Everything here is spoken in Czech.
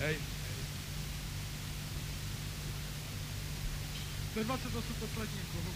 Hej. To 28 poslední, bohu.